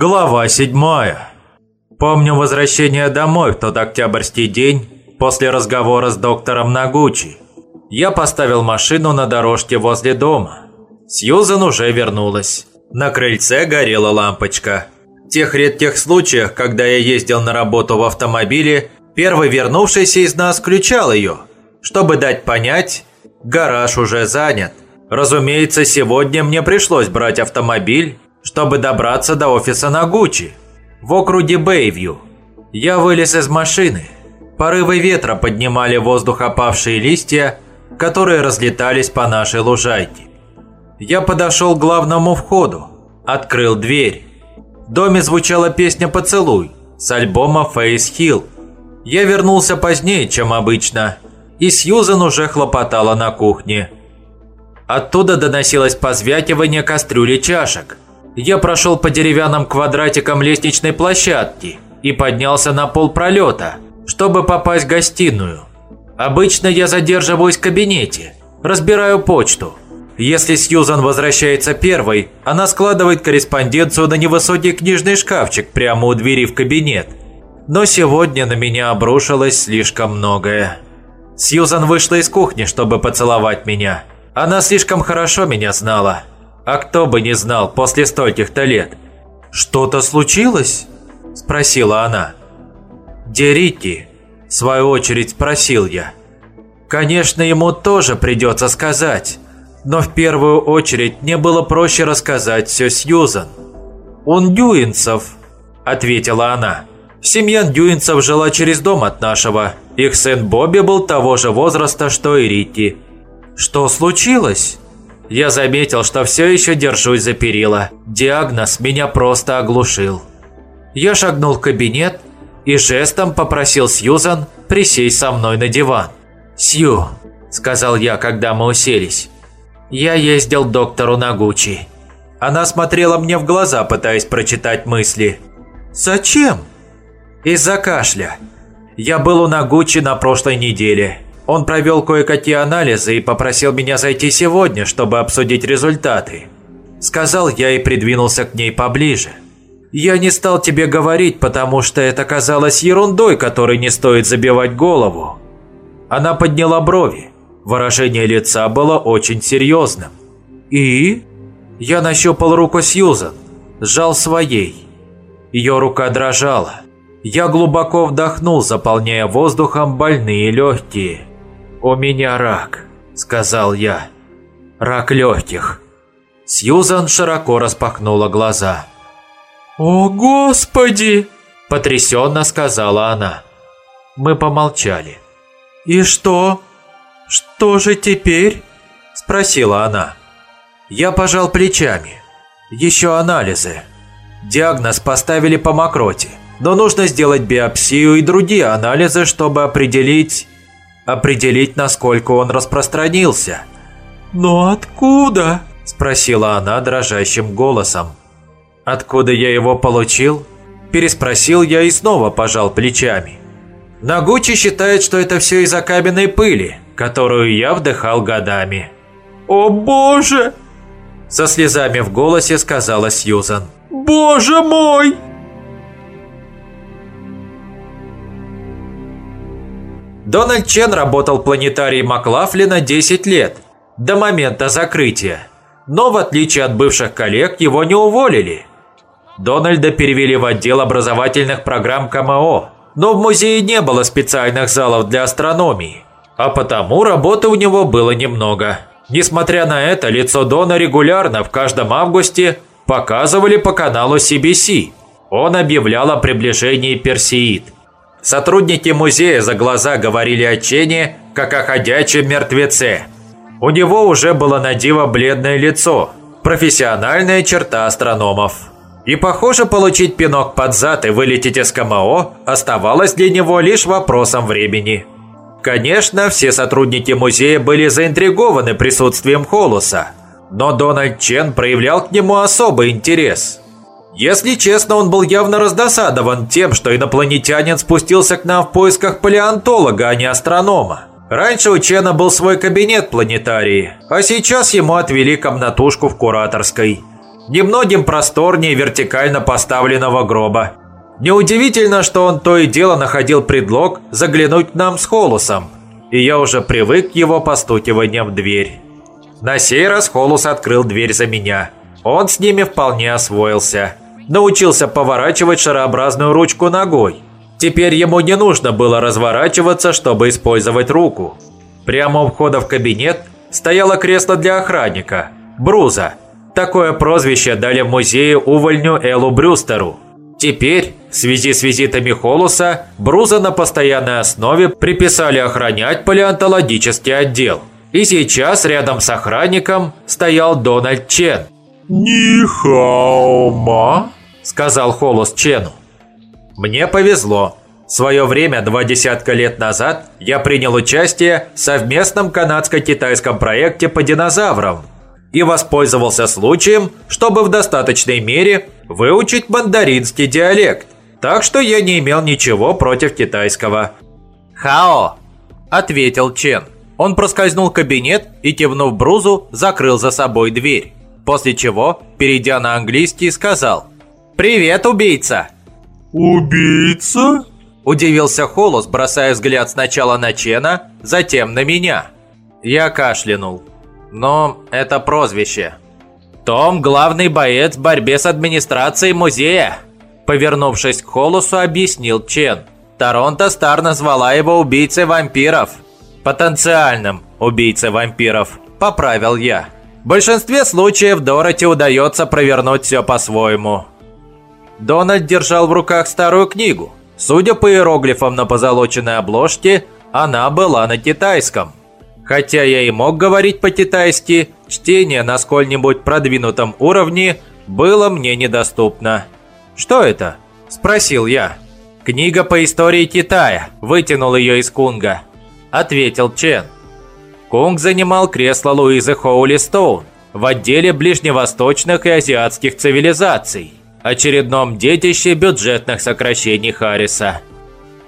Глава 7. Помню возвращение домой в тот октябрьский день после разговора с доктором Нагучи. Я поставил машину на дорожке возле дома. Сьюзан уже вернулась. На крыльце горела лампочка. В тех редких случаях, когда я ездил на работу в автомобиле, первый вернувшийся из нас включал ее, чтобы дать понять, гараж уже занят. Разумеется, сегодня мне пришлось брать автомобиль, чтобы добраться до офиса Нагучи в округе Бэйвью. Я вылез из машины. Порывы ветра поднимали в воздух опавшие листья, которые разлетались по нашей лужайке. Я подошел к главному входу, открыл дверь. В доме звучала песня «Поцелуй» с альбома «Фейс Хилл». Я вернулся позднее, чем обычно, и Сьюзан уже хлопотала на кухне. Оттуда доносилось позвякивание кастрюли чашек – я прошел по деревянным квадратикам лестничной площадки и поднялся на пол пролета, чтобы попасть в гостиную. Обычно я задерживаюсь в кабинете, разбираю почту. Если Сьюзан возвращается первой, она складывает корреспонденцию на невысокий книжный шкафчик прямо у двери в кабинет. Но сегодня на меня обрушилось слишком многое. Сьюзан вышла из кухни, чтобы поцеловать меня. Она слишком хорошо меня знала. А кто бы не знал после стольких-то лет. «Что-то случилось?» – спросила она. «Дерити», – в свою очередь спросил я. «Конечно, ему тоже придется сказать, но в первую очередь мне было проще рассказать все Сьюзан». «Он Дюинцев», – ответила она. «Семья Дюинцев жила через дом от нашего. Их сын Бобби был того же возраста, что и Рити». «Что случилось?» Я заметил, что все еще держусь за перила. Диагноз меня просто оглушил. Я шагнул в кабинет и жестом попросил Сьюзан присесть со мной на диван. «Сью», – сказал я, когда мы уселись, – «я ездил к доктору Нагучи». Она смотрела мне в глаза, пытаясь прочитать мысли. «Зачем?» «Из-за кашля. Я был у Нагучи на прошлой неделе. Он провел кое-какие анализы и попросил меня зайти сегодня, чтобы обсудить результаты. Сказал я и придвинулся к ней поближе. Я не стал тебе говорить, потому что это казалось ерундой, которой не стоит забивать голову. Она подняла брови. Выражение лица было очень серьезным. И? Я нащупал руку Сьюзан, сжал своей. Ее рука дрожала. Я глубоко вдохнул, заполняя воздухом больные легкие. «У меня рак», – сказал я. «Рак легких». Сьюзан широко распахнула глаза. «О, Господи!» – потрясенно сказала она. Мы помолчали. «И что? Что же теперь?» – спросила она. Я пожал плечами. Еще анализы. Диагноз поставили по мокроте, но нужно сделать биопсию и другие анализы, чтобы определить определить, насколько он распространился. «Но откуда?» – спросила она дрожащим голосом. «Откуда я его получил?» – переспросил я и снова пожал плечами. Нагучи считает, что это все из-за каменной пыли, которую я вдыхал годами. «О боже!» Со слезами в голосе сказала Сьюзан. «Боже мой!» Дональд Чен работал в планетарии Маклафлина 10 лет, до момента закрытия. Но в отличие от бывших коллег, его не уволили. Дональда перевели в отдел образовательных программ КМО, но в музее не было специальных залов для астрономии, а потому работы у него было немного. Несмотря на это, лицо Дона регулярно в каждом августе показывали по каналу CBC. Он объявлял о приближении Персеид – Сотрудники музея за глаза говорили о Чене, как о ходячем мертвеце. У него уже было на диво бледное лицо, профессиональная черта астрономов. И, похоже, получить пинок под зад и вылететь из КМО оставалось для него лишь вопросом времени. Конечно, все сотрудники музея были заинтригованы присутствием Холуса, но Дональд Чен проявлял к нему особый интерес – если честно, он был явно раздосадован тем, что инопланетянин спустился к нам в поисках палеонтолога, а не астронома. Раньше у Чена был свой кабинет планетарии, а сейчас ему отвели комнатушку в кураторской. немногим просторнее вертикально поставленного гроба. Неудивительно, что он то и дело находил предлог заглянуть к нам с Холусом, и я уже привык к его постукиваниям в дверь. На сей раз Холус открыл дверь за меня. Он с ними вполне освоился. Научился поворачивать шарообразную ручку ногой. Теперь ему не нужно было разворачиваться, чтобы использовать руку. Прямо у входа в кабинет стояло кресло для охранника – Бруза. Такое прозвище дали в музее увольню Эллу Брюстеру. Теперь, в связи с визитами Холуса, Бруза на постоянной основе приписали охранять палеонтологический отдел. И сейчас рядом с охранником стоял Дональд Чен. «Нихаома», – сказал Холус Чену. Мне повезло. В свое время, два десятка лет назад, я принял участие в совместном канадско-китайском проекте по динозаврам и воспользовался случаем, чтобы в достаточной мере выучить мандаринский диалект. Так что я не имел ничего против китайского. «Хао!» – ответил Чен. Он проскользнул в кабинет и, кивнув Брузу, закрыл за собой дверь. После чего, перейдя на английский, сказал «Привет, убийца!» «Убийца?» Удивился Холос, бросая взгляд сначала на Чена, затем на меня. Я кашлянул. Но это прозвище. Том – главный боец в борьбе с администрацией музея. Повернувшись к Холосу, объяснил Чен. Торонто Стар назвала его убийцей вампиров. Потенциальным убийцей вампиров, поправил я. В большинстве случаев Дороти удается провернуть все по-своему. Дональд держал в руках старую книгу. Судя по иероглифам на позолоченной обложке, она была на китайском. Хотя я и мог говорить по-китайски, чтение на сколь-нибудь продвинутом уровне было мне недоступно. «Что это?» – спросил я. «Книга по истории Китая», – вытянул ее из Кунга. Ответил Чен. Кунг занимал кресло Луизы Хоули Стоун в отделе ближневосточных и азиатских цивилизаций очередном детище бюджетных сокращений Харриса.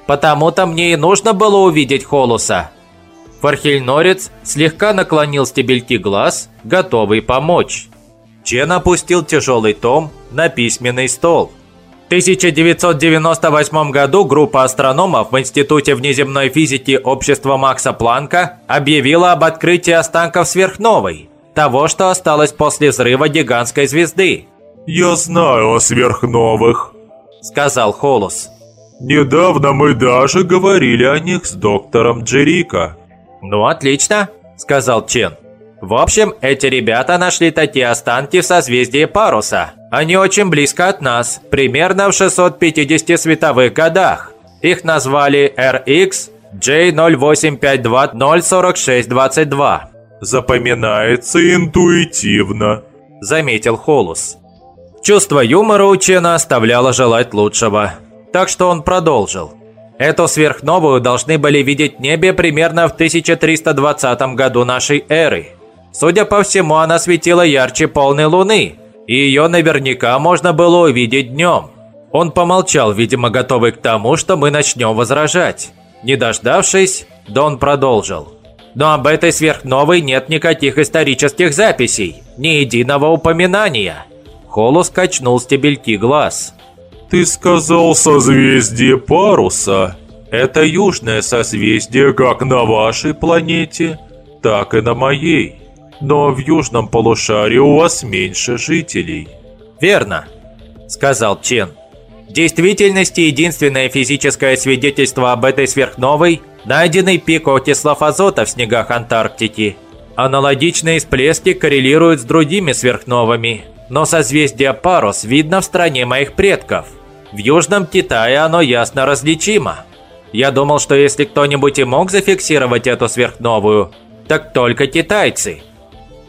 Потому-то мне и нужно было увидеть Холуса. Фархельнорец слегка наклонил стебельки глаз, готовый помочь. Чен опустил тяжелый том на письменный стол. В 1998 году группа астрономов в Институте внеземной физики Общества Макса Планка объявила об открытии останков сверхновой, того, что осталось после взрыва гигантской звезды. «Я знаю о сверхновых», – сказал Холос. «Недавно мы даже говорили о них с доктором Джерика». «Ну, отлично», – сказал Чен. «В общем, эти ребята нашли такие останки в созвездии Паруса. Они очень близко от нас, примерно в 650 световых годах. Их назвали RX J0852-04622». «Запоминается интуитивно», – заметил Холус. Чувство юмора у Чена оставляло желать лучшего. Так что он продолжил. Эту сверхновую должны были видеть небе примерно в 1320 году нашей эры. Судя по всему, она светила ярче полной луны, и ее наверняка можно было увидеть днем. Он помолчал, видимо, готовый к тому, что мы начнем возражать. Не дождавшись, Дон продолжил. Но об этой сверхновой нет никаких исторических записей, ни единого упоминания. Холос качнул стебельки глаз. «Ты сказал созвездие Паруса. Это южное созвездие как на вашей планете, так и на моей. Но в южном полушарии у вас меньше жителей». «Верно», — сказал Чен. В действительности единственное физическое свидетельство об этой сверхновой – найденный пик окислов азота в снегах Антарктики. Аналогичные всплески коррелируют с другими сверхновыми – но созвездие Парус видно в стране моих предков. В Южном Китае оно ясно различимо. Я думал, что если кто-нибудь и мог зафиксировать эту сверхновую, так только китайцы.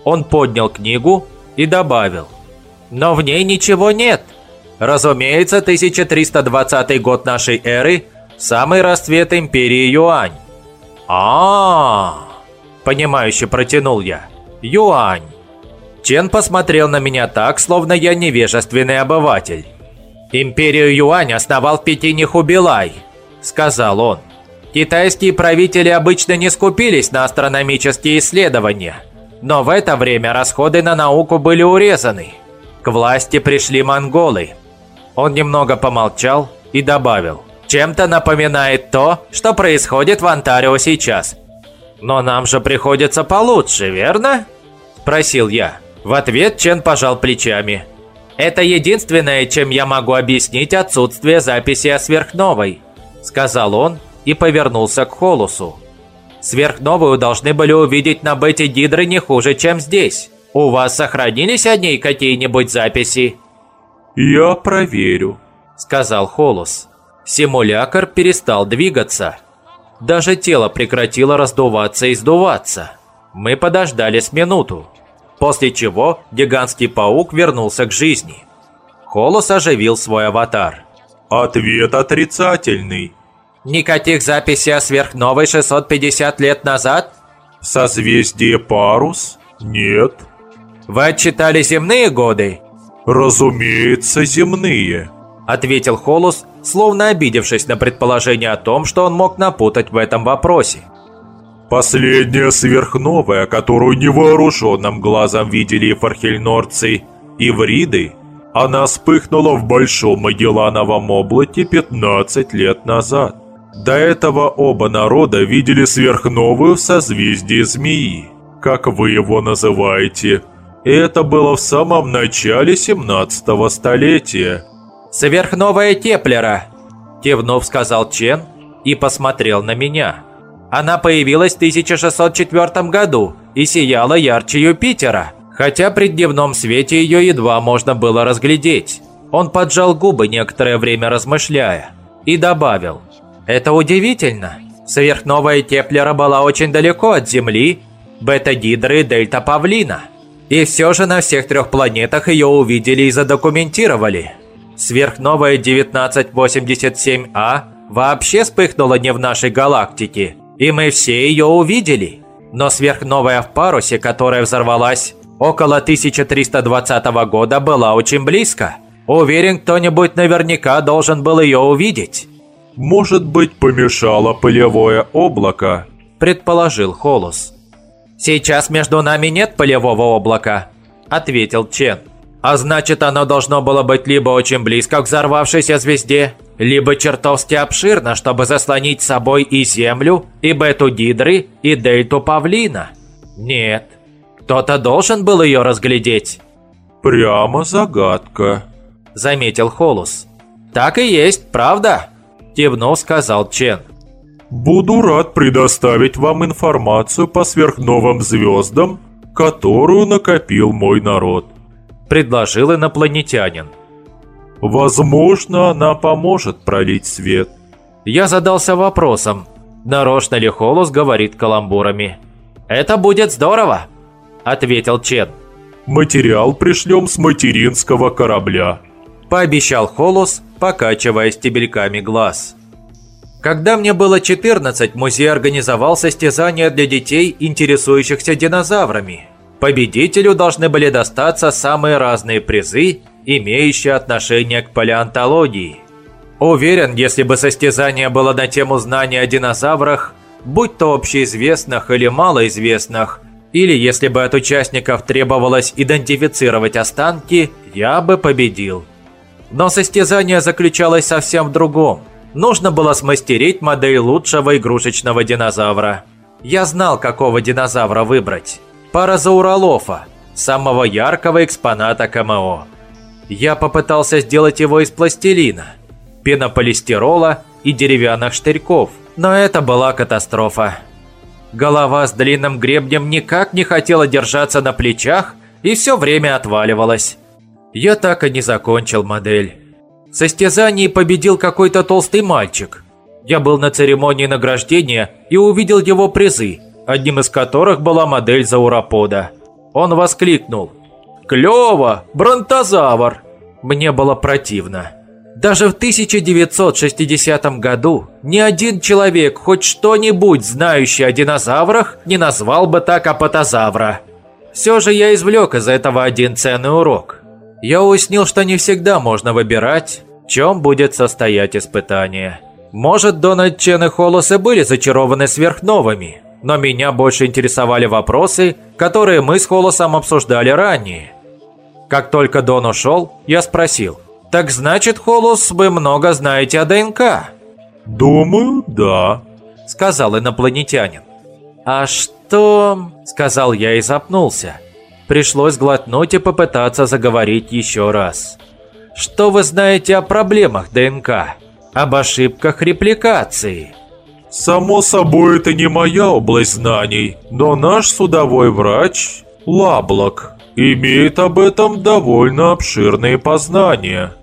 Он поднял книгу и добавил. Но в ней ничего нет. Разумеется, 1320 год нашей эры – самый расцвет империи Юань. а, -а, -а понимающе протянул я. Юань. Чен посмотрел на меня так, словно я невежественный обыватель. «Империю Юань основал в Пекине Хубилай», – сказал он. «Китайские правители обычно не скупились на астрономические исследования, но в это время расходы на науку были урезаны. к власти пришли монголы. Он немного помолчал и добавил. Чем-то напоминает то, что происходит в Онтарио сейчас. Но нам же приходится получше, верно? Спросил я. В ответ Чен пожал плечами. Это единственное, чем я могу объяснить отсутствие записи о сверхновой, сказал он и повернулся к Холусу. Сверхновую должны были увидеть на бете Дидры не хуже, чем здесь. У вас сохранились о ней какие-нибудь записи? «Я проверю», – сказал Холус. Симулятор перестал двигаться. Даже тело прекратило раздуваться и сдуваться. Мы подождали с минуту, после чего гигантский паук вернулся к жизни. Холос оживил свой аватар. «Ответ отрицательный». «Никаких записей о сверхновой 650 лет назад?» «Созвездие Парус? Нет». «Вы отчитали земные годы?» «Разумеется, земные», – ответил Холос, словно обидевшись на предположение о том, что он мог напутать в этом вопросе. Последняя сверхновая, которую невооруженным глазом видели фархельнорцы, и вриды, она вспыхнула в Большом Магеллановом облаке 15 лет назад. До этого оба народа видели сверхновую в созвездии Змеи, как вы его называете. И это было в самом начале 17-го столетия. «Сверхновая Теплера», – кивнув сказал Чен и посмотрел на меня. Она появилась в 1604 году и сияла ярче Юпитера, хотя при дневном свете ее едва можно было разглядеть. Он поджал губы некоторое время размышляя и добавил «Это удивительно. Сверхновая Теплера была очень далеко от Земли, Бета-Гидры и Дельта-Павлина. И все же на всех трех планетах ее увидели и задокументировали. Сверхновая 1987А вообще вспыхнула не в нашей галактике, и мы все ее увидели. Но сверхновая в парусе, которая взорвалась около 1320 года, была очень близко. Уверен, кто-нибудь наверняка должен был ее увидеть. «Может быть, помешало пылевое облако?» – предположил Холос. «Сейчас между нами нет пылевого облака», – ответил Чен. «А значит, оно должно было быть либо очень близко к взорвавшейся звезде, либо чертовски обширно, чтобы заслонить собой и Землю, и Бету Гидры, и Дельту Павлина. Нет, кто-то должен был ее разглядеть». «Прямо загадка», – заметил Холус. «Так и есть, правда?» – кивнув, сказал Чен. «Буду рад предоставить вам информацию по сверхновым звездам, которую накопил мой народ», – предложил инопланетянин. Возможно, она поможет пролить свет. Я задался вопросом, нарочно ли Холос говорит каламбурами. «Это будет здорово», – ответил Чен. «Материал пришлем с материнского корабля», – пообещал Холос, покачивая стебельками глаз. Когда мне было 14, музей организовал состязание для детей, интересующихся динозаврами. Победителю должны были достаться самые разные призы имеющие отношение к палеонтологии. Уверен, если бы состязание было на тему знания о динозаврах, будь то общеизвестных или малоизвестных, или если бы от участников требовалось идентифицировать останки, я бы победил. Но состязание заключалось совсем в другом. Нужно было смастерить модель лучшего игрушечного динозавра. Я знал, какого динозавра выбрать. Паразауролофа, самого яркого экспоната КМО. Я попытался сделать его из пластилина, пенополистирола и деревянных штырьков, но это была катастрофа. Голова с длинным гребнем никак не хотела держаться на плечах и все время отваливалась. Я так и не закончил модель. В состязании победил какой-то толстый мальчик. Я был на церемонии награждения и увидел его призы, одним из которых была модель зауропода. Он воскликнул – Клево! Бронтозавр!» Мне было противно. Даже в 1960 году ни один человек, хоть что-нибудь знающий о динозаврах, не назвал бы так апатозавра. Все же я извлек из этого один ценный урок. Я уяснил, что не всегда можно выбирать, в чем будет состоять испытание. Может, Дональд Чен и Холлос и были зачарованы сверхновыми, но меня больше интересовали вопросы, которые мы с Холлосом обсуждали ранее. Как только Дон ушел, я спросил. «Так значит, Холус, вы много знаете о ДНК?» «Думаю, да», — сказал инопланетянин. «А что...» — сказал я и запнулся. Пришлось глотнуть и попытаться заговорить еще раз. «Что вы знаете о проблемах ДНК? Об ошибках репликации?» «Само собой, это не моя область знаний, но наш судовой врач, Лаблок, имеет об этом довольно обширные познания».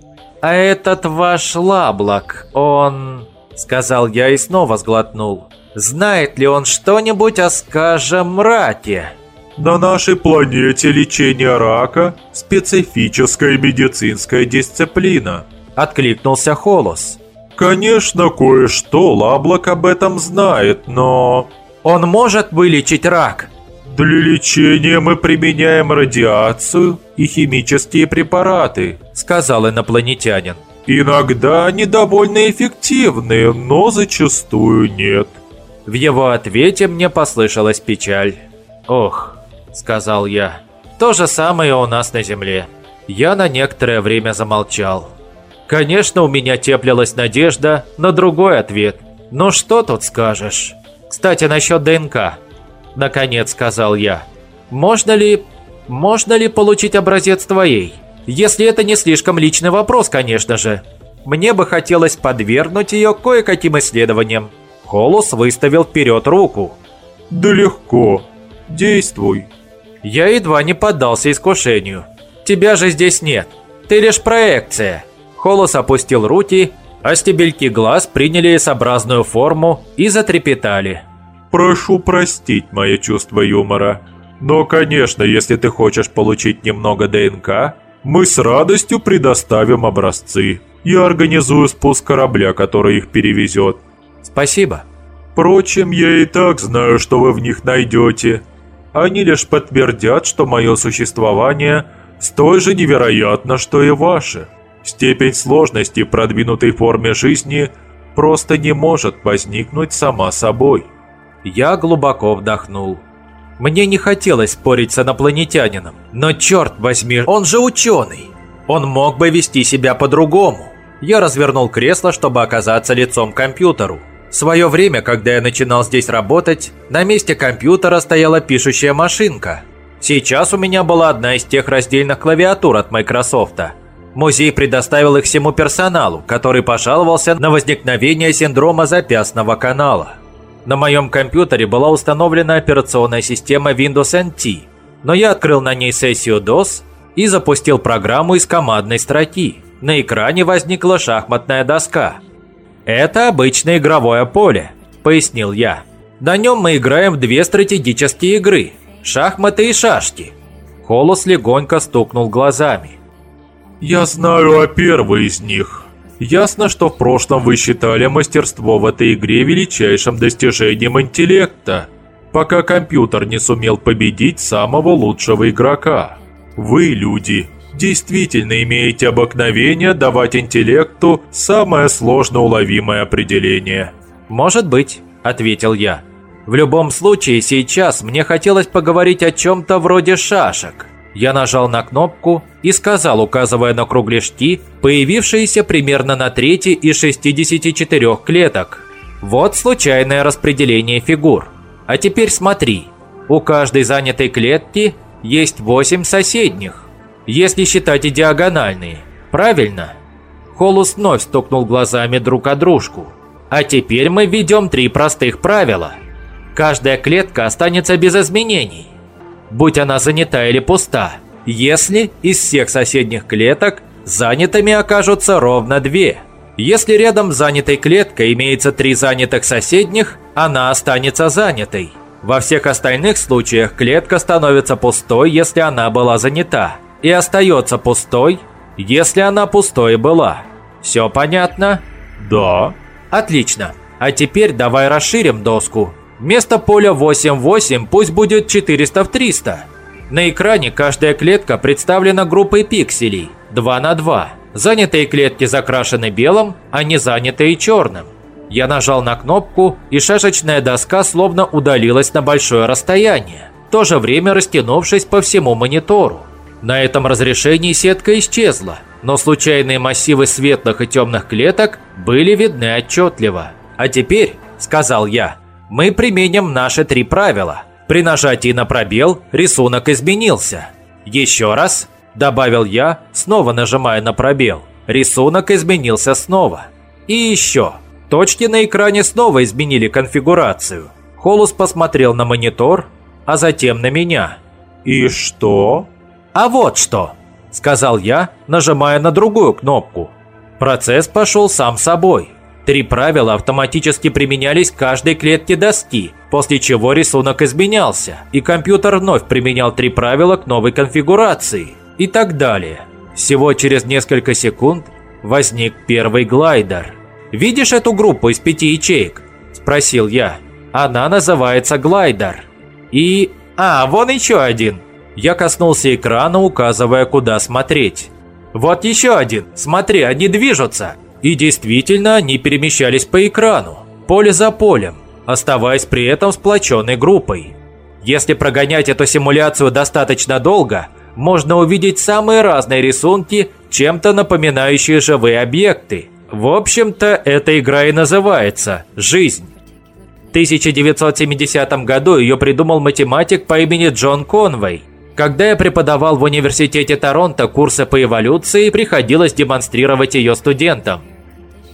«А этот ваш Лаблок, он...» — сказал я и снова сглотнул. «Знает ли он что-нибудь о, скажем, раке?» На нашей планете лечение рака – специфическая медицинская дисциплина. Откликнулся Холус. Конечно, кое-что Лаблок об этом знает, но... Он может вылечить рак? Для лечения мы применяем радиацию и химические препараты, сказал инопланетянин. Иногда они довольно эффективны, но зачастую нет. В его ответе мне послышалась печаль. Ох, – сказал я. «То же самое у нас на Земле». Я на некоторое время замолчал. Конечно, у меня теплилась надежда на другой ответ. Но что тут скажешь? Кстати, насчет ДНК. Наконец сказал я. Можно ли... Можно ли получить образец твоей? Если это не слишком личный вопрос, конечно же. Мне бы хотелось подвергнуть ее кое-каким исследованиям. Холус выставил вперед руку. «Да легко. Действуй». Я едва не поддался искушению. Тебя же здесь нет. Ты лишь проекция. Холос опустил руки, а стебельки глаз приняли S-образную форму и затрепетали. «Прошу простить мое чувство юмора. Но, конечно, если ты хочешь получить немного ДНК, мы с радостью предоставим образцы. Я организую спуск корабля, который их перевезет». «Спасибо». «Впрочем, я и так знаю, что вы в них найдете. Они лишь подтвердят, что мое существование столь же невероятно, что и ваше. Степень сложности продвинутой форме жизни просто не может возникнуть сама собой. Я глубоко вдохнул. Мне не хотелось спорить с инопланетянином, но черт возьми, он же ученый. Он мог бы вести себя по-другому. Я развернул кресло, чтобы оказаться лицом к компьютеру. В свое время, когда я начинал здесь работать, на месте компьютера стояла пишущая машинка. Сейчас у меня была одна из тех раздельных клавиатур от Microsoft. Музей предоставил их всему персоналу, который пожаловался на возникновение синдрома запястного канала. На моем компьютере была установлена операционная система Windows NT, но я открыл на ней сессию DOS и запустил программу из командной строки. На экране возникла шахматная доска – «Это обычное игровое поле», – пояснил я. «На нем мы играем в две стратегические игры – шахматы и шашки». Холос легонько стукнул глазами. «Я знаю о первой из них. Ясно, что в прошлом вы считали мастерство в этой игре величайшим достижением интеллекта, пока компьютер не сумел победить самого лучшего игрока. Вы, люди, действительно имеете обыкновение давать интеллекту самое сложно уловимое определение. «Может быть», – ответил я. «В любом случае, сейчас мне хотелось поговорить о чем-то вроде шашек». Я нажал на кнопку и сказал, указывая на кругляшки, появившиеся примерно на трети из 64 клеток. Вот случайное распределение фигур. А теперь смотри. У каждой занятой клетки есть 8 соседних если считать и диагональные. Правильно? Холус вновь стукнул глазами друг о дружку. А теперь мы введем три простых правила. Каждая клетка останется без изменений, будь она занята или пуста, если из всех соседних клеток занятыми окажутся ровно две. Если рядом с занятой клеткой имеется три занятых соседних, она останется занятой. Во всех остальных случаях клетка становится пустой, если она была занята и остается пустой, если она пустой была. Все понятно? Да. Отлично. А теперь давай расширим доску. Вместо поля 8-8 пусть будет 400 в 300. На экране каждая клетка представлена группой пикселей 2 на 2. Занятые клетки закрашены белым, а не занятые черным. Я нажал на кнопку, и шашечная доска словно удалилась на большое расстояние, в то же время растянувшись по всему монитору. На этом разрешении сетка исчезла, но случайные массивы светлых и темных клеток были видны отчетливо. «А теперь», — сказал я, — «мы применим наши три правила. При нажатии на пробел рисунок изменился. Еще раз», — добавил я, снова нажимая на пробел, рисунок изменился снова. И еще. Точки на экране снова изменили конфигурацию. Холус посмотрел на монитор, а затем на меня. «И что?» «А вот что!» – сказал я, нажимая на другую кнопку. Процесс пошел сам собой. Три правила автоматически применялись к каждой клетке доски, после чего рисунок изменялся, и компьютер вновь применял три правила к новой конфигурации, и так далее. Всего через несколько секунд возник первый глайдер. «Видишь эту группу из пяти ячеек?» – спросил я. «Она называется глайдер». И... А, вон еще один – я коснулся экрана, указывая, куда смотреть. «Вот еще один! Смотри, они движутся!» И действительно, они перемещались по экрану, поле за полем, оставаясь при этом сплоченной группой. Если прогонять эту симуляцию достаточно долго, можно увидеть самые разные рисунки, чем-то напоминающие живые объекты. В общем-то, эта игра и называется «Жизнь». В 1970 году ее придумал математик по имени Джон Конвей. Когда я преподавал в университете Торонто курсы по эволюции, приходилось демонстрировать ее студентам.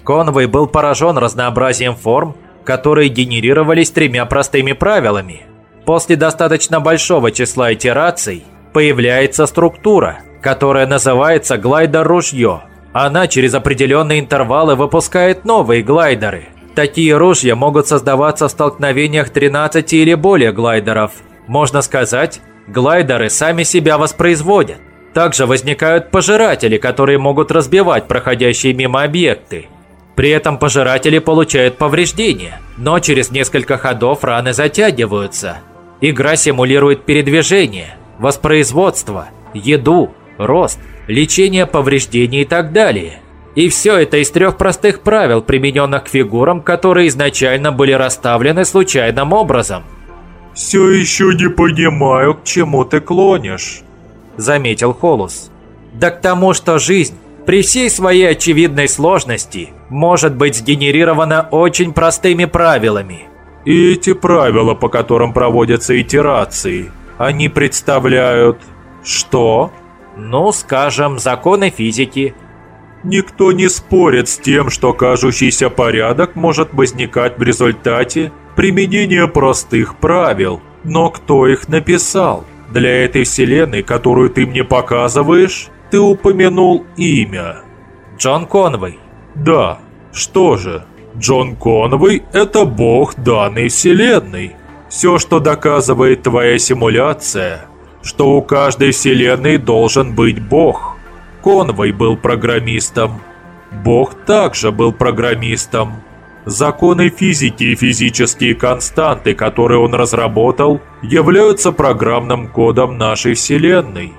Конвей был поражен разнообразием форм, которые генерировались тремя простыми правилами. После достаточно большого числа итераций появляется структура, которая называется глайдер-ружье. Она через определенные интервалы выпускает новые глайдеры. Такие ружья могут создаваться в столкновениях 13 или более глайдеров. Можно сказать, Глайдеры сами себя воспроизводят. Также возникают пожиратели, которые могут разбивать проходящие мимо объекты. При этом пожиратели получают повреждения, но через несколько ходов раны затягиваются. Игра симулирует передвижение, воспроизводство, еду, рост, лечение повреждений и так далее. И все это из трех простых правил, примененных к фигурам, которые изначально были расставлены случайным образом – «Все еще не понимаю, к чему ты клонишь», – заметил Холус. «Да к тому, что жизнь, при всей своей очевидной сложности, может быть сгенерирована очень простыми правилами». «И эти правила, по которым проводятся итерации, они представляют... что?» «Ну, скажем, законы физики». «Никто не спорит с тем, что кажущийся порядок может возникать в результате применение простых правил. Но кто их написал? Для этой вселенной, которую ты мне показываешь, ты упомянул имя. Джон Конвей. Да. Что же? Джон Конвей – это бог данной вселенной. Все, что доказывает твоя симуляция, что у каждой вселенной должен быть бог. Конвей был программистом. Бог также был программистом. Законы физики и физические константы, которые он разработал, являются программным кодом нашей Вселенной.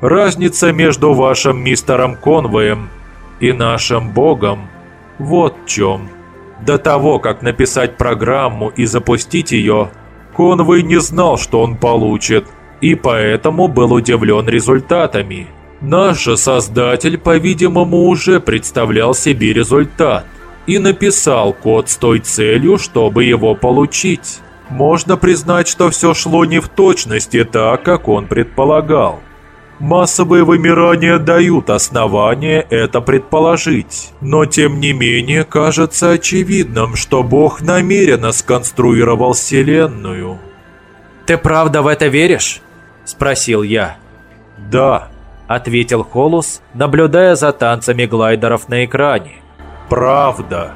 Разница между вашим мистером Конвоем и нашим Богом вот в чем. До того, как написать программу и запустить ее, Конвой не знал, что он получит, и поэтому был удивлен результатами. Наш же создатель, по-видимому, уже представлял себе результат – и написал код с той целью, чтобы его получить. Можно признать, что все шло не в точности так, как он предполагал. Массовые вымирания дают основания это предположить, но тем не менее кажется очевидным, что Бог намеренно сконструировал Вселенную. «Ты правда в это веришь?» – спросил я. «Да», – ответил Холус, наблюдая за танцами глайдеров на экране правда.